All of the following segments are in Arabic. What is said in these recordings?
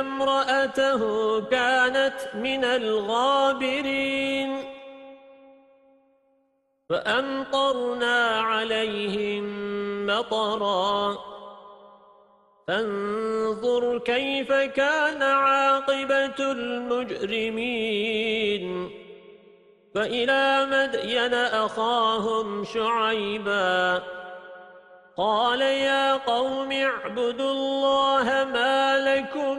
امرأته كانت من الغابرين. فأمطرنا عليهم مطرا. فانظر كيف كان عاقبة المجرمين. فإلى مدين أخاهم شعيباً. قال يا قوم اعبدوا الله ما لكم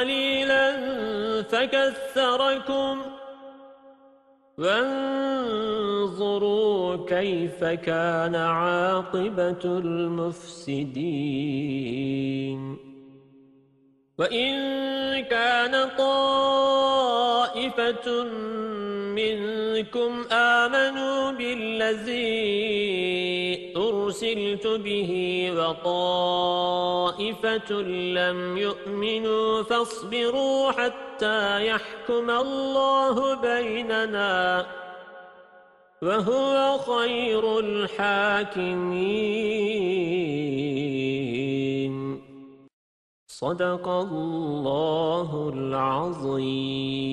قليلا فكثركم وانظروا كيف كان عاقبة المفسدين. وإن كان طائفة منكم آمنوا بالذي أرسلت به وطائفة لم يؤمنوا فاصبروا حتى يحكم الله بيننا وهو خير الحاكمين. صدق الله العظيم.